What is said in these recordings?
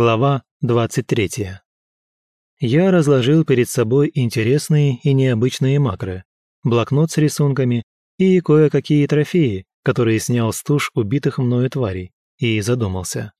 Глава 23. Я разложил перед собой интересные и необычные макры, блокнот с рисунками и кое-какие трофеи, которые снял с туш убитых мною тварей, и задумался.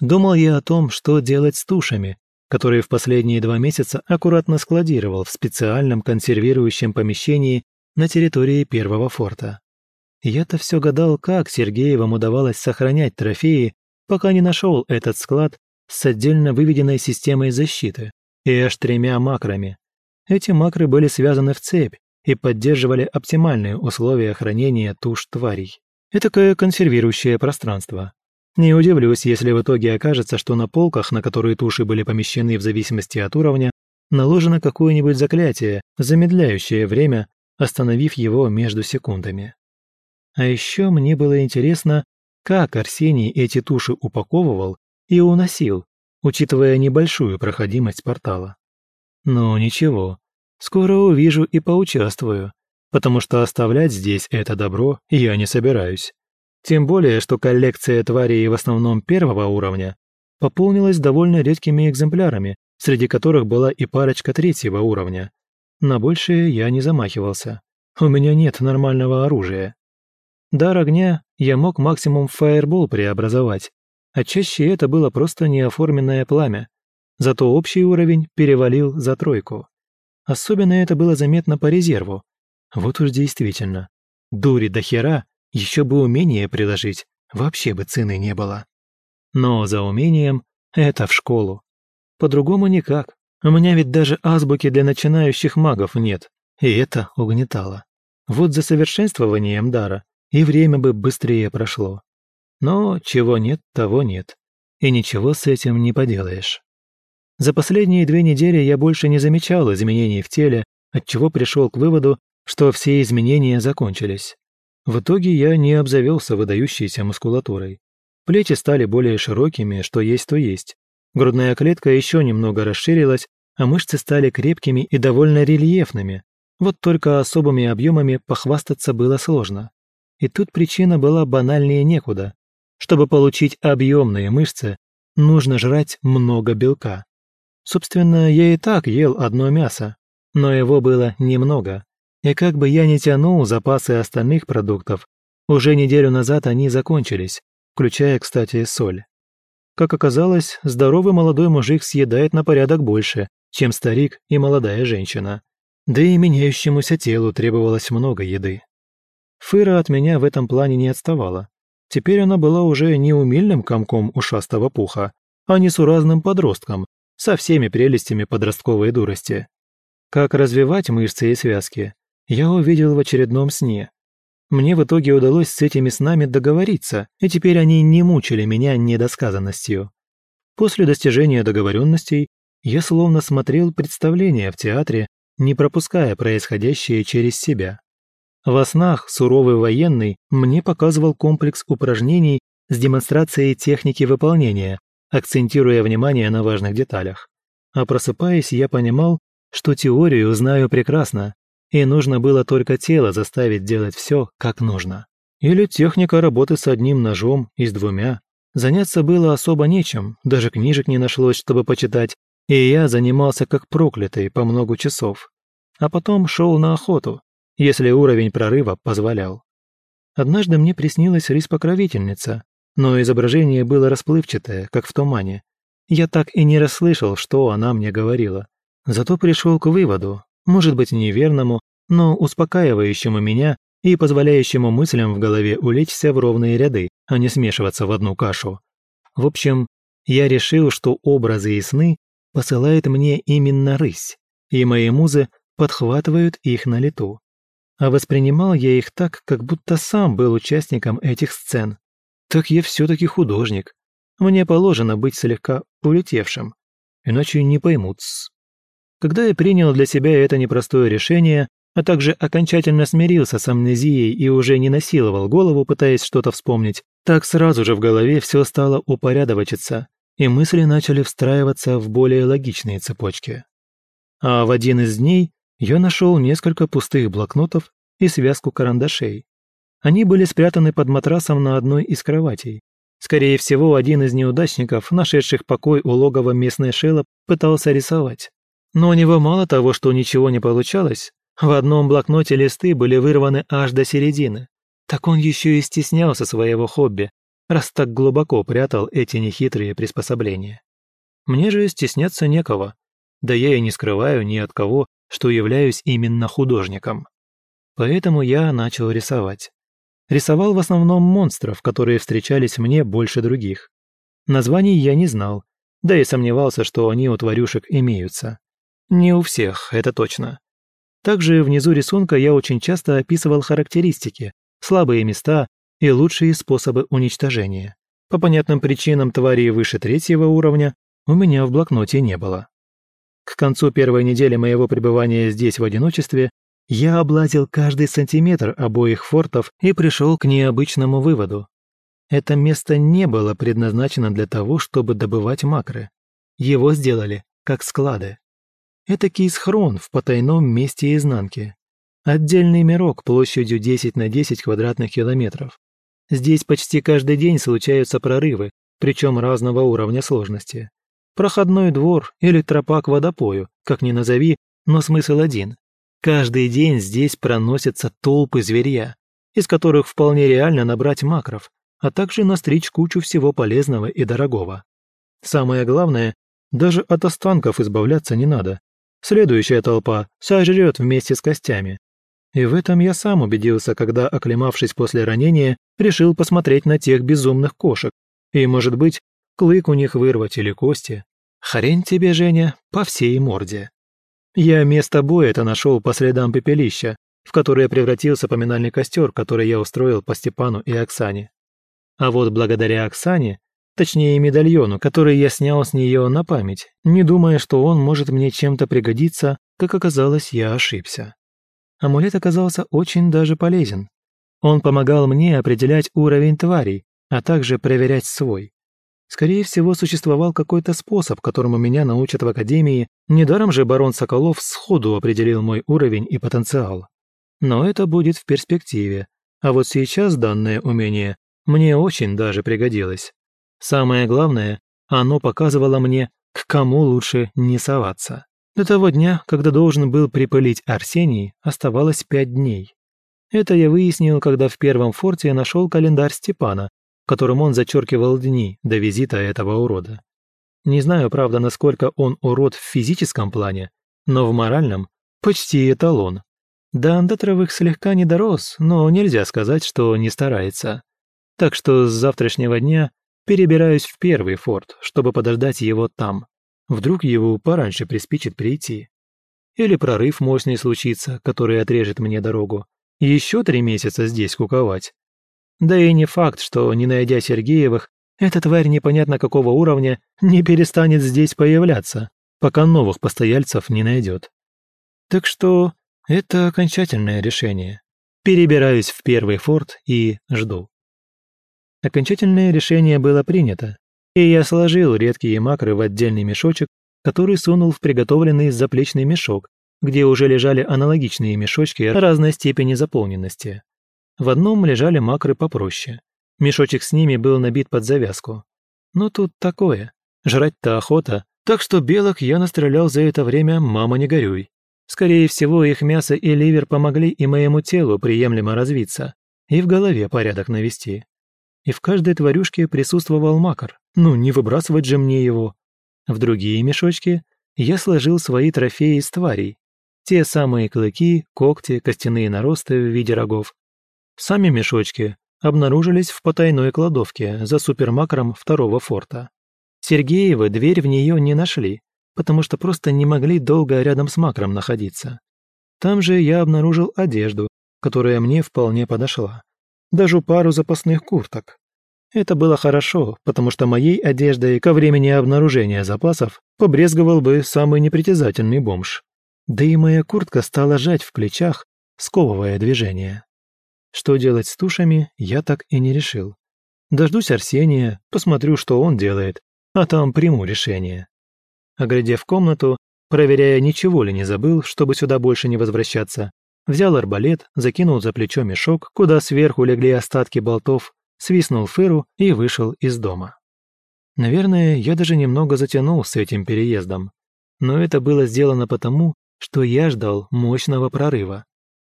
Думал я о том, что делать с тушами, которые в последние два месяца аккуратно складировал в специальном консервирующем помещении на территории первого форта. Я-то все гадал, как Сергеевым удавалось сохранять трофеи, пока не нашел этот склад с отдельно выведенной системой защиты и аж тремя макрами. Эти макры были связаны в цепь и поддерживали оптимальные условия хранения туш тварей. Этакое консервирующее пространство. Не удивлюсь, если в итоге окажется, что на полках, на которые туши были помещены в зависимости от уровня, наложено какое-нибудь заклятие, замедляющее время, остановив его между секундами. А еще мне было интересно, как Арсений эти туши упаковывал и уносил, учитывая небольшую проходимость портала. Но ничего, скоро увижу и поучаствую, потому что оставлять здесь это добро я не собираюсь. Тем более, что коллекция тварей в основном первого уровня пополнилась довольно редкими экземплярами, среди которых была и парочка третьего уровня. На большее я не замахивался. У меня нет нормального оружия. Дар огня я мог максимум фаербол преобразовать, а чаще это было просто неоформенное пламя. Зато общий уровень перевалил за тройку. Особенно это было заметно по резерву. Вот уж действительно. Дури до хера, еще бы умение приложить, вообще бы цены не было. Но за умением это в школу. По-другому никак. У меня ведь даже азбуки для начинающих магов нет. И это угнетало. Вот за совершенствованием дара и время бы быстрее прошло. Но чего нет, того нет. И ничего с этим не поделаешь. За последние две недели я больше не замечал изменений в теле, отчего пришел к выводу, что все изменения закончились. В итоге я не обзавелся выдающейся мускулатурой. Плечи стали более широкими, что есть, то есть. Грудная клетка еще немного расширилась, а мышцы стали крепкими и довольно рельефными. Вот только особыми объемами похвастаться было сложно. И тут причина была банальнее некуда. Чтобы получить объемные мышцы, нужно жрать много белка. Собственно, я и так ел одно мясо, но его было немного. И как бы я ни тянул запасы остальных продуктов, уже неделю назад они закончились, включая, кстати, соль. Как оказалось, здоровый молодой мужик съедает на порядок больше, чем старик и молодая женщина. Да и меняющемуся телу требовалось много еды. Фыра от меня в этом плане не отставала. Теперь она была уже не умильным комком ушастого пуха, а несуразным подростком, со всеми прелестями подростковой дурости. Как развивать мышцы и связки, я увидел в очередном сне. Мне в итоге удалось с этими снами договориться, и теперь они не мучили меня недосказанностью. После достижения договоренностей я словно смотрел представление в театре, не пропуская происходящее через себя. Во снах суровый военный мне показывал комплекс упражнений с демонстрацией техники выполнения, акцентируя внимание на важных деталях. А просыпаясь, я понимал, что теорию знаю прекрасно, и нужно было только тело заставить делать все, как нужно. Или техника работы с одним ножом и с двумя. Заняться было особо нечем, даже книжек не нашлось, чтобы почитать, и я занимался как проклятый по много часов. А потом шел на охоту, если уровень прорыва позволял. Однажды мне приснилась рис-покровительница, но изображение было расплывчатое, как в тумане. Я так и не расслышал, что она мне говорила. Зато пришел к выводу, может быть неверному, но успокаивающему меня и позволяющему мыслям в голове улечься в ровные ряды, а не смешиваться в одну кашу. В общем, я решил, что образы и сны посылает мне именно рысь, и мои музы подхватывают их на лету а воспринимал я их так, как будто сам был участником этих сцен. Так я все-таки художник. Мне положено быть слегка улетевшим, иначе не поймут -с. Когда я принял для себя это непростое решение, а также окончательно смирился с амнезией и уже не насиловал голову, пытаясь что-то вспомнить, так сразу же в голове все стало упорядочиться, и мысли начали встраиваться в более логичные цепочки. А в один из дней я нашел несколько пустых блокнотов и связку карандашей. Они были спрятаны под матрасом на одной из кроватей. Скорее всего, один из неудачников, нашедших покой у логова местной шела, пытался рисовать. Но у него мало того, что ничего не получалось, в одном блокноте листы были вырваны аж до середины. Так он еще и стеснялся своего хобби, раз так глубоко прятал эти нехитрые приспособления. Мне же стесняться некого, да я и не скрываю ни от кого, что являюсь именно художником. Поэтому я начал рисовать. Рисовал в основном монстров, которые встречались мне больше других. Названий я не знал, да и сомневался, что они у тварюшек имеются. Не у всех, это точно. Также внизу рисунка я очень часто описывал характеристики, слабые места и лучшие способы уничтожения. По понятным причинам тварей выше третьего уровня у меня в блокноте не было. К концу первой недели моего пребывания здесь в одиночестве я облазил каждый сантиметр обоих фортов и пришел к необычному выводу. Это место не было предназначено для того, чтобы добывать макры. Его сделали как склады. Этакий схрон в потайном месте изнанки. Отдельный мирок площадью 10 на 10 квадратных километров. Здесь почти каждый день случаются прорывы, причем разного уровня сложности. Проходной двор или тропа к водопою, как ни назови, но смысл один. Каждый день здесь проносятся толпы зверья, из которых вполне реально набрать макров, а также настричь кучу всего полезного и дорогого. Самое главное, даже от останков избавляться не надо, Следующая толпа сожрет вместе с костями. И в этом я сам убедился, когда, оклемавшись после ранения, решил посмотреть на тех безумных кошек. И, может быть, клык у них вырвать или кости. Хрень тебе, Женя, по всей морде. Я место боя это нашел по следам пепелища, в которое превратился поминальный костер, который я устроил по Степану и Оксане. А вот благодаря Оксане Точнее, медальону, который я снял с нее на память, не думая, что он может мне чем-то пригодиться, как оказалось, я ошибся. Амулет оказался очень даже полезен. Он помогал мне определять уровень тварей, а также проверять свой. Скорее всего, существовал какой-то способ, которому меня научат в Академии, недаром же барон Соколов сходу определил мой уровень и потенциал. Но это будет в перспективе, а вот сейчас данное умение мне очень даже пригодилось. Самое главное, оно показывало мне, к кому лучше не соваться. До того дня, когда должен был припылить Арсений, оставалось пять дней. Это я выяснил, когда в первом форте нашел календарь Степана, в котором он зачеркивал дни до визита этого урода. Не знаю, правда, насколько он урод в физическом плане, но в моральном почти эталон. До Андатровых слегка не дорос, но нельзя сказать, что не старается. Так что с завтрашнего дня Перебираюсь в первый форт, чтобы подождать его там. Вдруг его пораньше приспичит прийти. Или прорыв мощный случится, который отрежет мне дорогу. Еще три месяца здесь куковать. Да и не факт, что, не найдя Сергеевых, эта тварь непонятно какого уровня не перестанет здесь появляться, пока новых постояльцев не найдет. Так что это окончательное решение. Перебираюсь в первый форт и жду. Окончательное решение было принято, и я сложил редкие макры в отдельный мешочек, который сунул в приготовленный заплечный мешок, где уже лежали аналогичные мешочки разной степени заполненности. В одном лежали макры попроще. Мешочек с ними был набит под завязку. Но тут такое. Жрать-то охота, так что белок я настрелял за это время «мама, не горюй». Скорее всего, их мясо и ливер помогли и моему телу приемлемо развиться, и в голове порядок навести и в каждой тварюшке присутствовал макар. Ну, не выбрасывать же мне его. В другие мешочки я сложил свои трофеи из тварей. Те самые клыки, когти, костяные наросты в виде рогов. Сами мешочки обнаружились в потайной кладовке за супермакром второго форта. Сергеевы дверь в нее не нашли, потому что просто не могли долго рядом с макром находиться. Там же я обнаружил одежду, которая мне вполне подошла даже пару запасных курток. Это было хорошо, потому что моей одеждой ко времени обнаружения запасов побрезговал бы самый непритязательный бомж. Да и моя куртка стала жать в плечах, сковывая движение. Что делать с тушами, я так и не решил. Дождусь Арсения, посмотрю, что он делает, а там приму решение. Оглядев комнату, проверяя, ничего ли не забыл, чтобы сюда больше не возвращаться, Взял арбалет, закинул за плечо мешок, куда сверху легли остатки болтов, свистнул Фыру и вышел из дома. Наверное, я даже немного затянул с этим переездом. Но это было сделано потому, что я ждал мощного прорыва.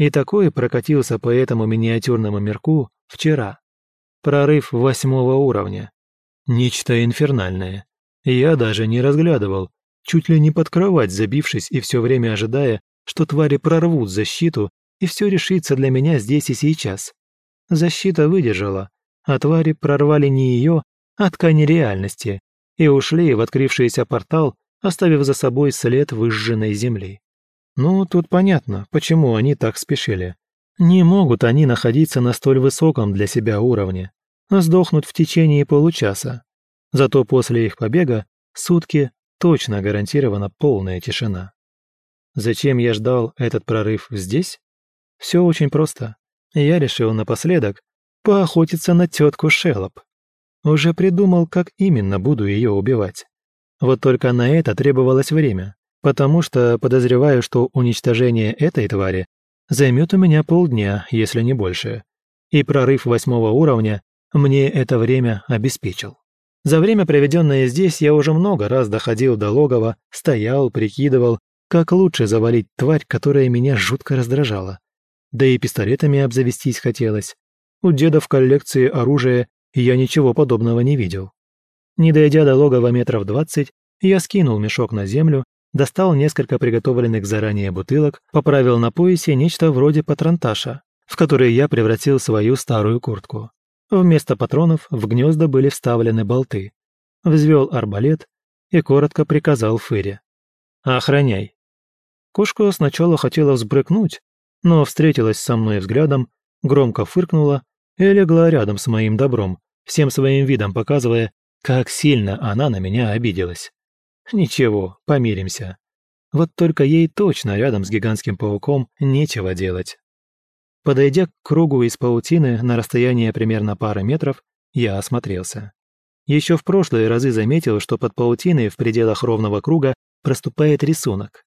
И такой прокатился по этому миниатюрному мирку вчера. Прорыв восьмого уровня. Нечто инфернальное. Я даже не разглядывал, чуть ли не под кровать забившись и все время ожидая, что твари прорвут защиту и все решится для меня здесь и сейчас. Защита выдержала, а твари прорвали не ее, а ткани реальности и ушли в открывшийся портал, оставив за собой след выжженной земли. Ну, тут понятно, почему они так спешили. Не могут они находиться на столь высоком для себя уровне, сдохнуть в течение получаса. Зато после их побега сутки точно гарантирована полная тишина. Зачем я ждал этот прорыв здесь? Все очень просто. Я решил напоследок поохотиться на тетку Шелоп. Уже придумал, как именно буду ее убивать. Вот только на это требовалось время, потому что подозреваю, что уничтожение этой твари займет у меня полдня, если не больше. И прорыв восьмого уровня мне это время обеспечил. За время, проведенное здесь, я уже много раз доходил до логова, стоял, прикидывал, как лучше завалить тварь, которая меня жутко раздражала. Да и пистолетами обзавестись хотелось. У деда в коллекции оружия я ничего подобного не видел. Не дойдя до логова метров двадцать, я скинул мешок на землю, достал несколько приготовленных заранее бутылок, поправил на поясе нечто вроде патронташа, в который я превратил свою старую куртку. Вместо патронов в гнезда были вставлены болты. Взвел арбалет и коротко приказал Фыре. «Охраняй». Кошка сначала хотела взбрыкнуть, но встретилась со мной взглядом, громко фыркнула и легла рядом с моим добром, всем своим видом показывая, как сильно она на меня обиделась. Ничего, помиримся. Вот только ей точно рядом с гигантским пауком нечего делать. Подойдя к кругу из паутины на расстояние примерно пары метров, я осмотрелся. Еще в прошлые разы заметил, что под паутиной в пределах ровного круга проступает рисунок.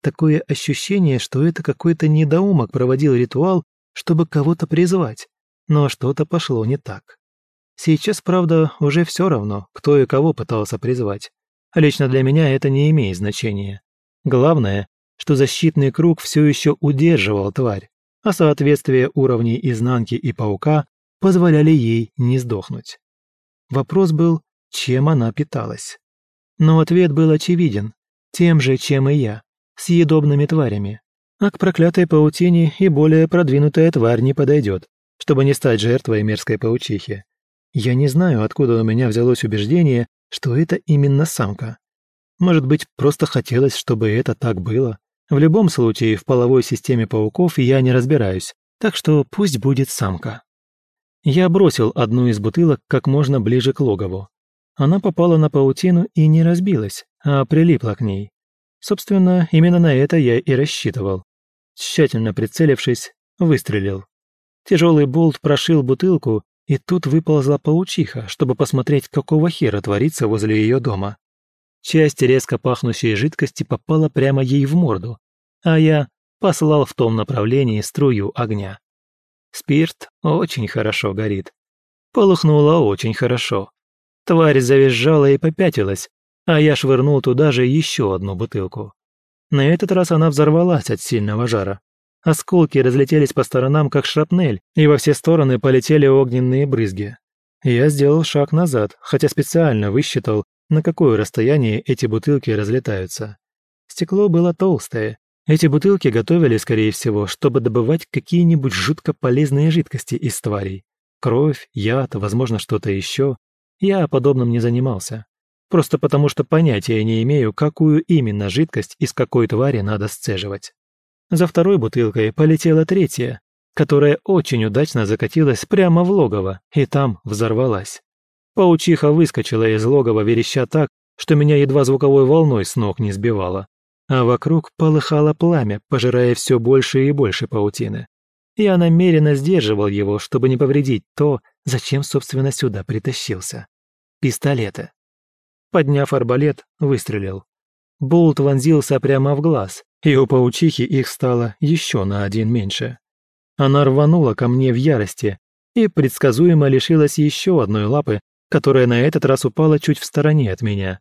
Такое ощущение, что это какой-то недоумок проводил ритуал, чтобы кого-то призвать, но что-то пошло не так. Сейчас, правда, уже все равно, кто и кого пытался призвать. Лично для меня это не имеет значения. Главное, что защитный круг все еще удерживал тварь, а соответствие уровней изнанки и паука позволяли ей не сдохнуть. Вопрос был, чем она питалась. Но ответ был очевиден, тем же, чем и я съедобными тварями. А к проклятой паутине и более продвинутая тварь не подойдет, чтобы не стать жертвой мерзкой паучихи. Я не знаю, откуда у меня взялось убеждение, что это именно самка. Может быть, просто хотелось, чтобы это так было. В любом случае, в половой системе пауков я не разбираюсь, так что пусть будет самка. Я бросил одну из бутылок как можно ближе к логову. Она попала на паутину и не разбилась, а прилипла к ней. Собственно, именно на это я и рассчитывал. Тщательно прицелившись, выстрелил. Тяжелый болт прошил бутылку, и тут выползла паучиха, чтобы посмотреть, какого хера творится возле ее дома. Часть резко пахнущей жидкости попала прямо ей в морду, а я послал в том направлении струю огня. Спирт очень хорошо горит. Полыхнуло очень хорошо. Тварь завизжала и попятилась, а я швырнул туда же еще одну бутылку. На этот раз она взорвалась от сильного жара. Осколки разлетелись по сторонам, как шрапнель, и во все стороны полетели огненные брызги. Я сделал шаг назад, хотя специально высчитал, на какое расстояние эти бутылки разлетаются. Стекло было толстое. Эти бутылки готовили, скорее всего, чтобы добывать какие-нибудь жутко полезные жидкости из тварей. Кровь, яд, возможно, что-то еще. Я подобным не занимался. Просто потому, что понятия не имею, какую именно жидкость из какой твари надо сцеживать. За второй бутылкой полетела третья, которая очень удачно закатилась прямо в логово и там взорвалась. Паучиха выскочила из логова вереща так, что меня едва звуковой волной с ног не сбивало. А вокруг полыхало пламя, пожирая все больше и больше паутины. Я намеренно сдерживал его, чтобы не повредить то, зачем, собственно, сюда притащился. Пистолеты. Подняв арбалет, выстрелил. Болт вонзился прямо в глаз, и у паучихи их стало еще на один меньше. Она рванула ко мне в ярости, и предсказуемо лишилась еще одной лапы, которая на этот раз упала чуть в стороне от меня.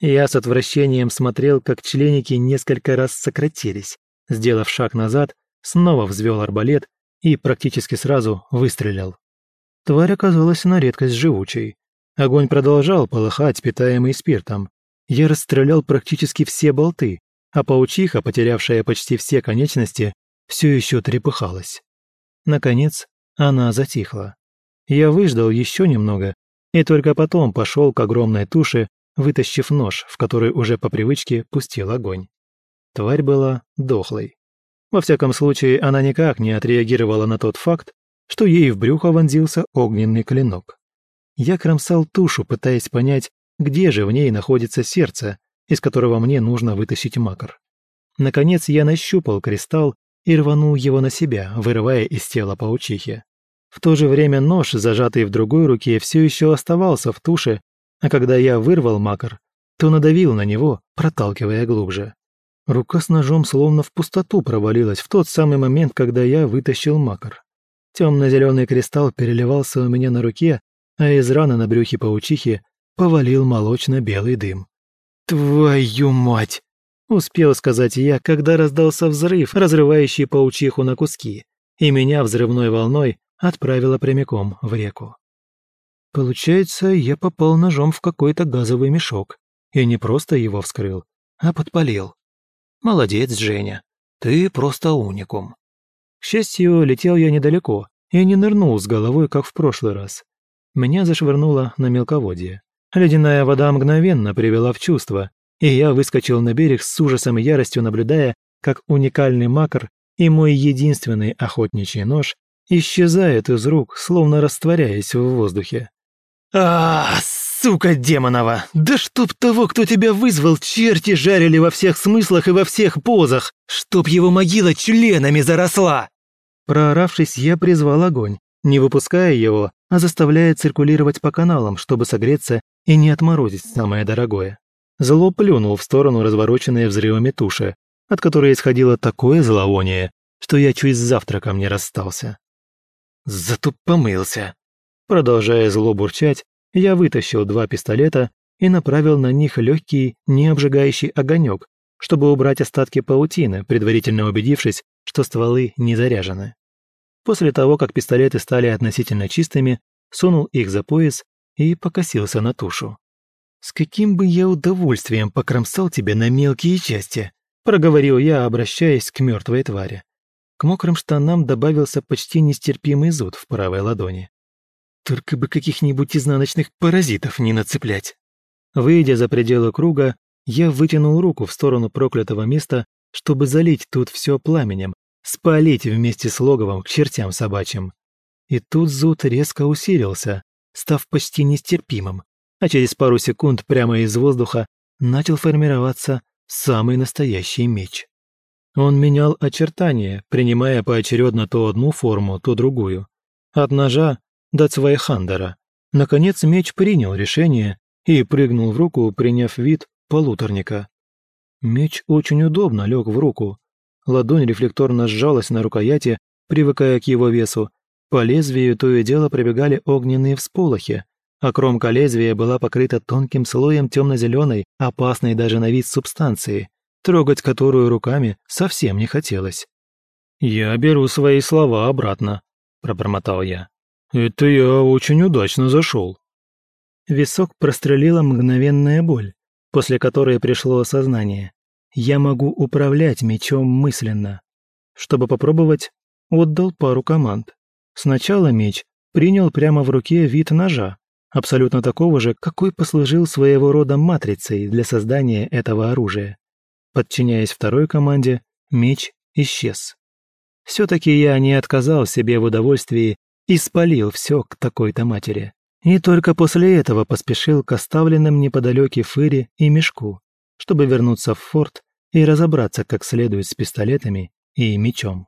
Я с отвращением смотрел, как членики несколько раз сократились. Сделав шаг назад, снова взвел арбалет и практически сразу выстрелил. Тварь оказалась на редкость живучей. Огонь продолжал полыхать, питаемый спиртом. Я расстрелял практически все болты, а паучиха, потерявшая почти все конечности, все еще трепыхалась. Наконец, она затихла. Я выждал еще немного и только потом пошел к огромной туше, вытащив нож, в который уже по привычке пустил огонь. Тварь была дохлой. Во всяком случае, она никак не отреагировала на тот факт, что ей в брюхо вонзился огненный клинок. Я кромсал тушу, пытаясь понять, где же в ней находится сердце, из которого мне нужно вытащить макар. Наконец я нащупал кристалл и рванул его на себя, вырывая из тела паучихи. В то же время нож, зажатый в другой руке, все еще оставался в туше а когда я вырвал макар, то надавил на него, проталкивая глубже. Рука с ножом словно в пустоту провалилась в тот самый момент, когда я вытащил макар. Темно-зеленый кристалл переливался у меня на руке, а из раны на брюхе паучихи повалил молочно-белый дым. «Твою мать!» – успел сказать я, когда раздался взрыв, разрывающий паучиху на куски, и меня взрывной волной отправило прямиком в реку. Получается, я попал ножом в какой-то газовый мешок. И не просто его вскрыл, а подпалил. Молодец, Женя. Ты просто уникум. К счастью, летел я недалеко и не нырнул с головой, как в прошлый раз. Меня зашвырнуло на мелководье. Ледяная вода мгновенно привела в чувство, и я выскочил на берег с ужасом и яростью, наблюдая, как уникальный макар и мой единственный охотничий нож исчезает из рук, словно растворяясь в воздухе. А, сука демонова! Да чтоб того, кто тебя вызвал, черти жарили во всех смыслах и во всех позах! Чтоб его могила членами заросла!» Прооравшись, я призвал огонь, не выпуская его, а заставляя циркулировать по каналам, чтобы согреться и не отморозить самое дорогое. Зло плюнул в сторону развороченной взрывами туши, от которой исходило такое зловоние, что я чуть с завтраком не расстался. «Зато помылся», Продолжая зло бурчать, я вытащил два пистолета и направил на них легкий, не обжигающий огонек, чтобы убрать остатки паутины, предварительно убедившись, что стволы не заряжены. После того, как пистолеты стали относительно чистыми, сунул их за пояс и покосился на тушу. «С каким бы я удовольствием покромсал тебя на мелкие части», проговорил я, обращаясь к мертвой твари. К мокрым штанам добавился почти нестерпимый зуд в правой ладони. Только бы каких-нибудь изнаночных паразитов не нацеплять. Выйдя за пределы круга, я вытянул руку в сторону проклятого места, чтобы залить тут все пламенем, спалить вместе с логовом к чертям собачьим. И тут зуд резко усилился, став почти нестерпимым, а через пару секунд прямо из воздуха начал формироваться самый настоящий меч. Он менял очертания, принимая поочередно то одну форму, то другую. От ножа до цвайхандера. Наконец меч принял решение и прыгнул в руку, приняв вид полуторника. Меч очень удобно лег в руку. Ладонь рефлекторно сжалась на рукояти, привыкая к его весу. По лезвию то и дело пробегали огненные всполохи, а кромка лезвия была покрыта тонким слоем темно-зеленой, опасной даже на вид субстанции, трогать которую руками совсем не хотелось. «Я беру свои слова обратно», – пробормотал я. «Это я очень удачно зашел». Висок прострелила мгновенная боль, после которой пришло осознание. Я могу управлять мечом мысленно. Чтобы попробовать, отдал пару команд. Сначала меч принял прямо в руке вид ножа, абсолютно такого же, какой послужил своего рода матрицей для создания этого оружия. Подчиняясь второй команде, меч исчез. Все-таки я не отказал себе в удовольствии и спалил все к такой-то матери. И только после этого поспешил к оставленным неподалеке фыре и мешку, чтобы вернуться в форт и разобраться как следует с пистолетами и мечом.